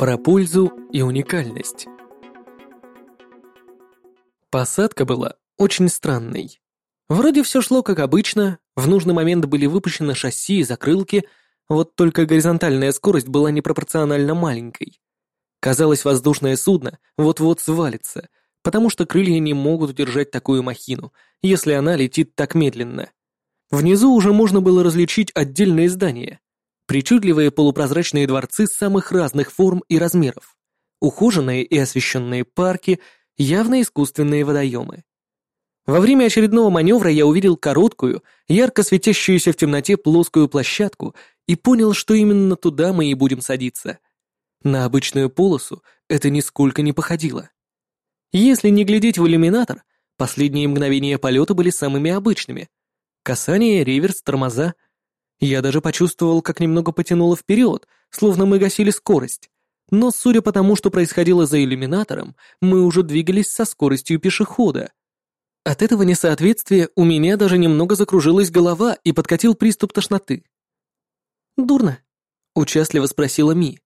Про пользу и уникальность. Посадка была очень странной. Вроде все шло как обычно, в нужный момент были выпущены шасси и закрылки, вот только горизонтальная скорость была непропорционально маленькой. Казалось, воздушное судно вот-вот свалится, потому что крылья не могут удержать такую махину, если она летит так медленно. Внизу уже можно было различить отдельные здания. Причудливые полупрозрачные дворцы самых разных форм и размеров. Ухоженные и освещенные парки, явно искусственные водоемы. Во время очередного маневра я увидел короткую, ярко светящуюся в темноте плоскую площадку и понял, что именно туда мы и будем садиться. На обычную полосу это нисколько не походило. Если не глядеть в иллюминатор, последние мгновения полета были самыми обычными — Касание, реверс, тормоза. Я даже почувствовал, как немного потянуло вперед, словно мы гасили скорость. Но судя по тому, что происходило за иллюминатором, мы уже двигались со скоростью пешехода. От этого несоответствия у меня даже немного закружилась голова и подкатил приступ тошноты. «Дурно?» — участливо спросила Ми.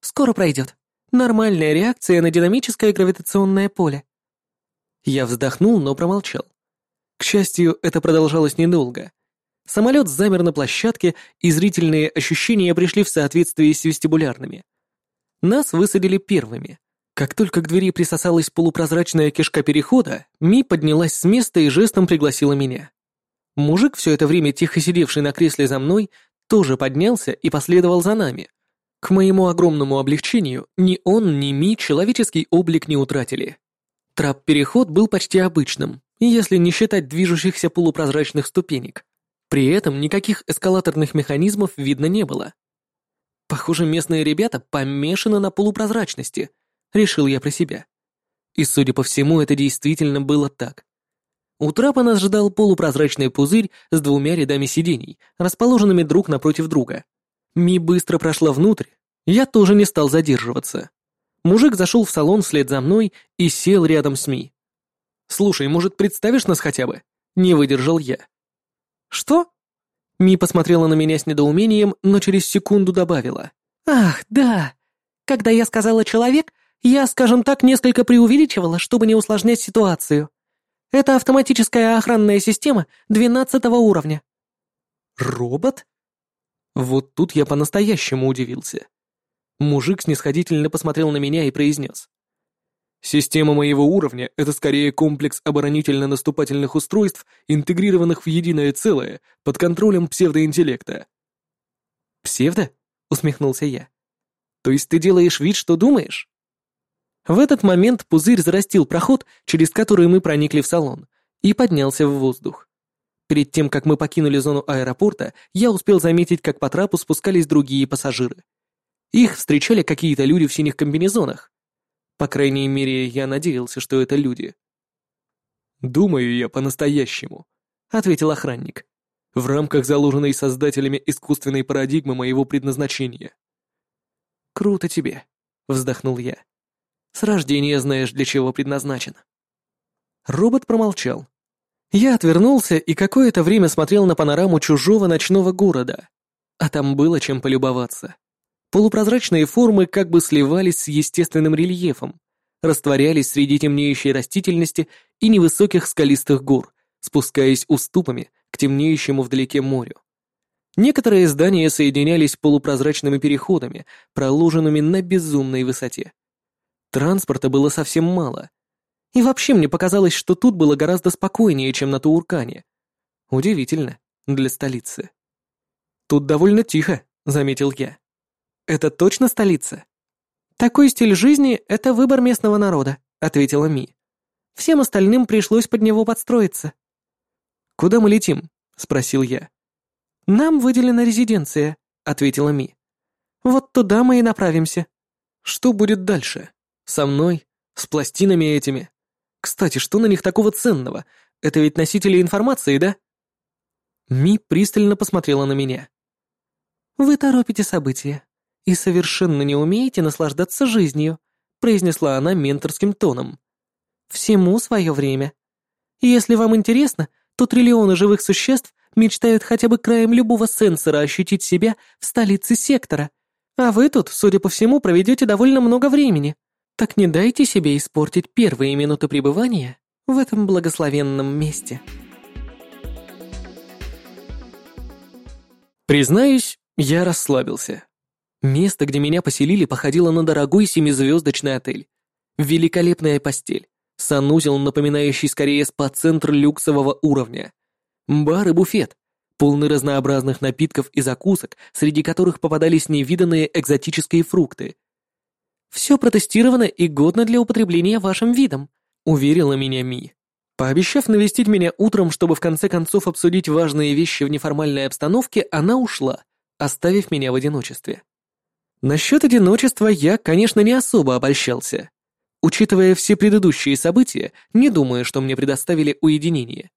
«Скоро пройдет. Нормальная реакция на динамическое гравитационное поле». Я вздохнул, но промолчал. К счастью, это продолжалось недолго. Самолет замер на площадке, и зрительные ощущения пришли в соответствии с вестибулярными. Нас высадили первыми. Как только к двери присосалась полупрозрачная кишка перехода, Ми поднялась с места и жестом пригласила меня. Мужик, все это время тихо сидевший на кресле за мной, тоже поднялся и последовал за нами. К моему огромному облегчению, ни он, ни Ми человеческий облик не утратили. Трап-переход был почти обычным, если не считать движущихся полупрозрачных ступенек. При этом никаких эскалаторных механизмов видно не было. Похоже, местные ребята помешаны на полупрозрачности, решил я про себя. И, судя по всему, это действительно было так. У трапа нас ждал полупрозрачный пузырь с двумя рядами сидений, расположенными друг напротив друга. Ми быстро прошла внутрь, я тоже не стал задерживаться. Мужик зашел в салон вслед за мной и сел рядом с Ми. «Слушай, может, представишь нас хотя бы?» Не выдержал я. «Что?» Ми посмотрела на меня с недоумением, но через секунду добавила. «Ах, да. Когда я сказала «человек», я, скажем так, несколько преувеличивала, чтобы не усложнять ситуацию. Это автоматическая охранная система двенадцатого уровня». «Робот?» Вот тут я по-настоящему удивился. Мужик снисходительно посмотрел на меня и произнес. Система моего уровня — это скорее комплекс оборонительно-наступательных устройств, интегрированных в единое целое, под контролем псевдоинтеллекта. «Псевдо?» — усмехнулся я. «То есть ты делаешь вид, что думаешь?» В этот момент пузырь зарастил проход, через который мы проникли в салон, и поднялся в воздух. Перед тем, как мы покинули зону аэропорта, я успел заметить, как по трапу спускались другие пассажиры. Их встречали какие-то люди в синих комбинезонах. По крайней мере, я надеялся, что это люди. «Думаю я по-настоящему», — ответил охранник. «В рамках заложенной создателями искусственной парадигмы моего предназначения». «Круто тебе», — вздохнул я. «С рождения знаешь, для чего предназначен». Робот промолчал. Я отвернулся и какое-то время смотрел на панораму чужого ночного города. А там было чем полюбоваться. Полупрозрачные формы как бы сливались с естественным рельефом, растворялись среди темнеющей растительности и невысоких скалистых гор, спускаясь уступами к темнеющему вдалеке морю. Некоторые здания соединялись полупрозрачными переходами, проложенными на безумной высоте. Транспорта было совсем мало. И вообще мне показалось, что тут было гораздо спокойнее, чем на Тууркане. Удивительно для столицы. «Тут довольно тихо», — заметил я. Это точно столица? Такой стиль жизни — это выбор местного народа, ответила Ми. Всем остальным пришлось под него подстроиться. Куда мы летим? спросил я. Нам выделена резиденция, ответила Ми. Вот туда мы и направимся. Что будет дальше? Со мной? С пластинами этими? Кстати, что на них такого ценного? Это ведь носители информации, да? Ми пристально посмотрела на меня. Вы торопите события и совершенно не умеете наслаждаться жизнью», произнесла она менторским тоном. «Всему свое время. Если вам интересно, то триллионы живых существ мечтают хотя бы краем любого сенсора ощутить себя в столице сектора, А вы тут, судя по всему, проведете довольно много времени. Так не дайте себе испортить первые минуты пребывания в этом благословенном месте. Признаюсь, я расслабился. Место, где меня поселили, походило на дорогой семизвездочный отель. Великолепная постель, санузел, напоминающий скорее спа-центр люксового уровня. Бар и буфет, полный разнообразных напитков и закусок, среди которых попадались невиданные экзотические фрукты. «Все протестировано и годно для употребления вашим видом», — уверила меня Ми. Пообещав навестить меня утром, чтобы в конце концов обсудить важные вещи в неформальной обстановке, она ушла, оставив меня в одиночестве. Насчет одиночества я, конечно, не особо обольщался. Учитывая все предыдущие события, не думаю, что мне предоставили уединение.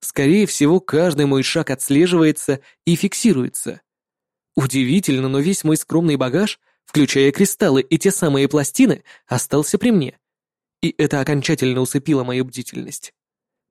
Скорее всего, каждый мой шаг отслеживается и фиксируется. Удивительно, но весь мой скромный багаж, включая кристаллы и те самые пластины, остался при мне. И это окончательно усыпило мою бдительность.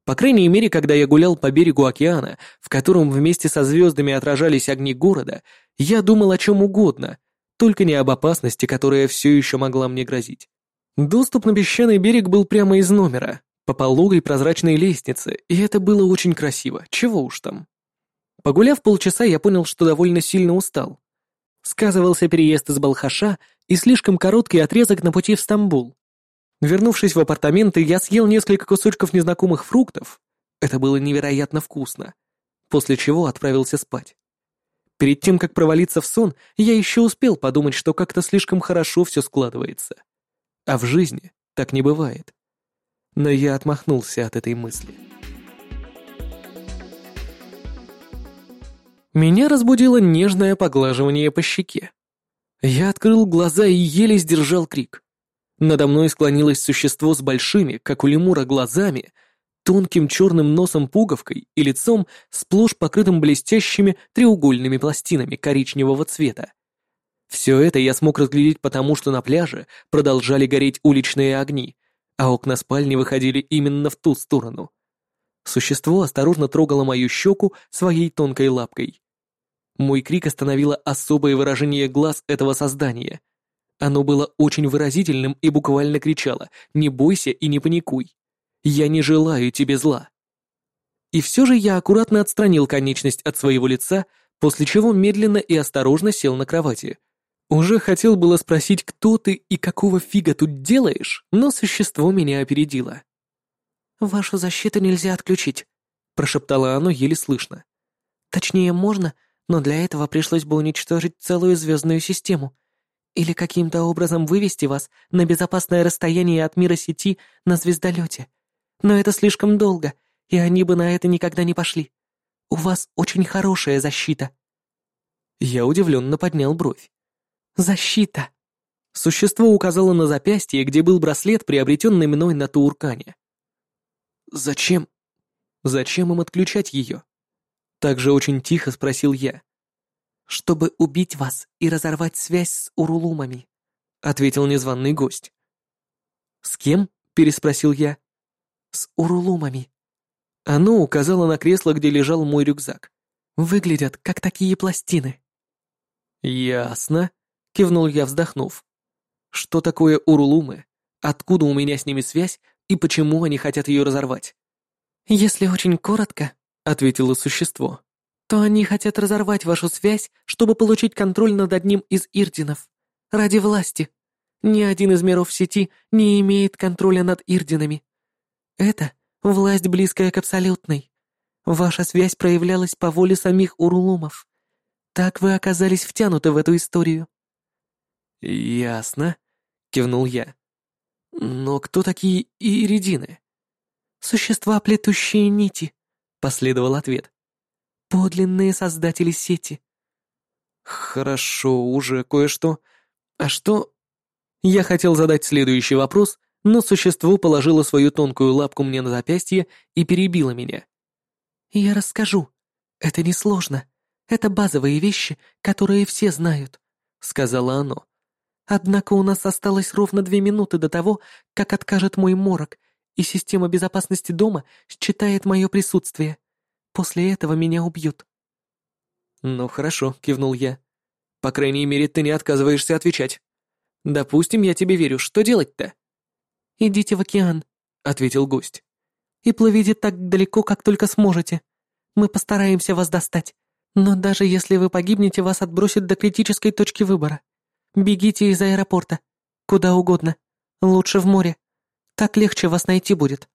По крайней мере, когда я гулял по берегу океана, в котором вместе со звездами отражались огни города, я думал о чем угодно, только не об опасности, которая все еще могла мне грозить. Доступ на песчаный берег был прямо из номера, по пологой прозрачной лестнице, и это было очень красиво, чего уж там. Погуляв полчаса, я понял, что довольно сильно устал. Сказывался переезд из Балхаша и слишком короткий отрезок на пути в Стамбул. Вернувшись в апартаменты, я съел несколько кусочков незнакомых фруктов. Это было невероятно вкусно. После чего отправился спать. Перед тем, как провалиться в сон, я еще успел подумать, что как-то слишком хорошо все складывается. А в жизни так не бывает. Но я отмахнулся от этой мысли. Меня разбудило нежное поглаживание по щеке. Я открыл глаза и еле сдержал крик. Надо мной склонилось существо с большими, как у лемура, глазами, тонким черным носом-пуговкой и лицом, сплошь покрытым блестящими треугольными пластинами коричневого цвета. Все это я смог разглядеть потому, что на пляже продолжали гореть уличные огни, а окна спальни выходили именно в ту сторону. Существо осторожно трогало мою щеку своей тонкой лапкой. Мой крик остановило особое выражение глаз этого создания — оно было очень выразительным и буквально кричало «Не бойся и не паникуй! Я не желаю тебе зла!» И все же я аккуратно отстранил конечность от своего лица, после чего медленно и осторожно сел на кровати. Уже хотел было спросить, кто ты и какого фига тут делаешь, но существо меня опередило. «Вашу защиту нельзя отключить», — прошептало оно еле слышно. «Точнее, можно, но для этого пришлось бы уничтожить целую звездную систему, или каким-то образом вывести вас на безопасное расстояние от мира сети на звездолете. Но это слишком долго, и они бы на это никогда не пошли. У вас очень хорошая защита». Я удивленно поднял бровь. «Защита!» Существо указало на запястье, где был браслет, приобретенный мной на Тууркане. «Зачем? Зачем им отключать ее?» Также очень тихо спросил я чтобы убить вас и разорвать связь с урулумами», — ответил незваный гость. «С кем?» — переспросил я. «С урулумами». Оно указало на кресло, где лежал мой рюкзак. «Выглядят, как такие пластины». «Ясно», — кивнул я, вздохнув. «Что такое урулумы? Откуда у меня с ними связь и почему они хотят ее разорвать?» «Если очень коротко», — ответило существо, то они хотят разорвать вашу связь, чтобы получить контроль над одним из Ирдинов. Ради власти. Ни один из миров сети не имеет контроля над Ирдинами. Это власть, близкая к абсолютной. Ваша связь проявлялась по воле самих Урулумов. Так вы оказались втянуты в эту историю. «Ясно», — кивнул я. «Но кто такие Иридины?» «Существа, плетущие нити», — последовал ответ. Подлинные создатели сети. Хорошо, уже кое-что. А что... Я хотел задать следующий вопрос, но существо положило свою тонкую лапку мне на запястье и перебило меня. «Я расскажу. Это несложно. Это базовые вещи, которые все знают», — сказала оно. «Однако у нас осталось ровно две минуты до того, как откажет мой морок, и система безопасности дома считает мое присутствие. После этого меня убьют». «Ну хорошо», — кивнул я. По крайней мере, ты не отказываешься отвечать. Допустим, я тебе верю. Что делать-то?» «Идите в океан», — ответил гость. «И плывите так далеко, как только сможете. Мы постараемся вас достать. Но даже если вы погибнете, вас отбросит до критической точки выбора. Бегите из аэропорта. Куда угодно. Лучше в море. Так легче вас найти будет.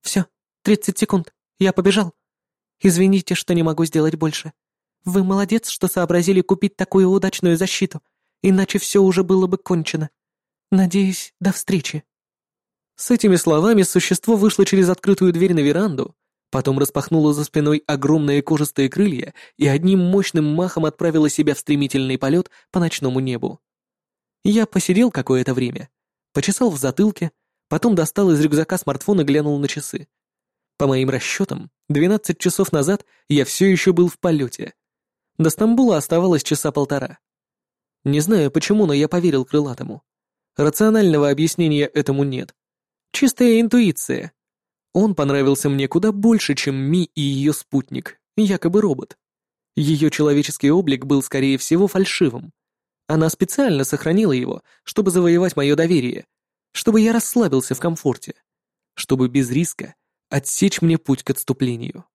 Все, тридцать секунд. Я побежал. Извините, что не могу сделать больше. Вы молодец, что сообразили купить такую удачную защиту, иначе все уже было бы кончено. Надеюсь, до встречи». С этими словами существо вышло через открытую дверь на веранду, потом распахнуло за спиной огромные кожистые крылья и одним мощным махом отправило себя в стремительный полет по ночному небу. Я посидел какое-то время, почесал в затылке, потом достал из рюкзака смартфон и глянул на часы. По моим расчетам, 12 часов назад я все еще был в полете. До Стамбула оставалось часа полтора. Не знаю почему, но я поверил крылатому. Рационального объяснения этому нет. Чистая интуиция. Он понравился мне куда больше, чем Ми и ее спутник, якобы робот. Ее человеческий облик был, скорее всего, фальшивым. Она специально сохранила его, чтобы завоевать мое доверие, чтобы я расслабился в комфорте, чтобы без риска отсечь мне путь к отступлению.